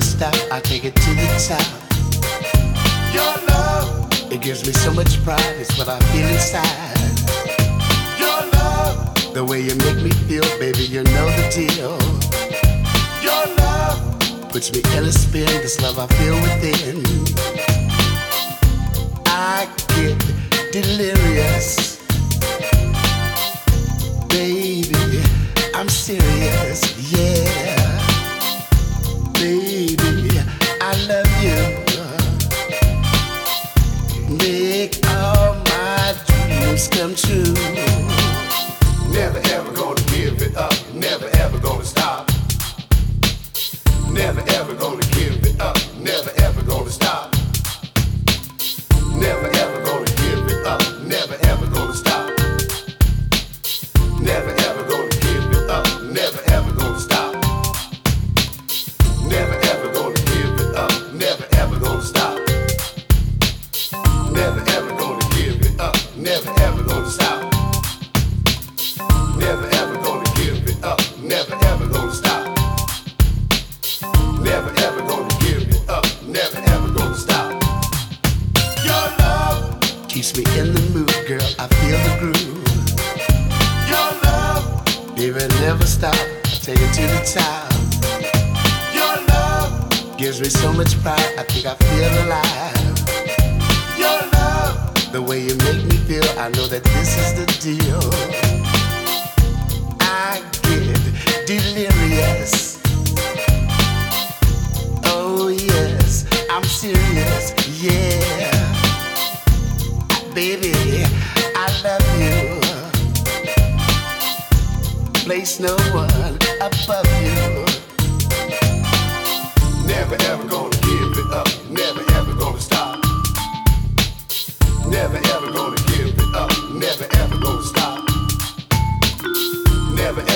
stop. I take it to the top. Your love, it gives me so much pride. It's what I feel inside. Your love, the way you make me feel, baby, you know the deal. Your love puts me in a spin. This love I feel within. I get delirious, baby. I'm serious, yeah. Baby, I love you. Make all my dreams come true. Never ever gonna give it up. Never ever gonna stop. Never ever the groove. Your love, baby, never stop. Take it to the top. Your love gives me so much pride. I think I feel alive. Your love, the way you make me feel, I know that this is the deal. I get delirious. Oh yes, I'm serious, yeah. Baby, I love you. Place no one above you. Never ever gonna give it up. Never ever gonna stop. Never ever gonna give it up. Never ever gonna stop. Never ever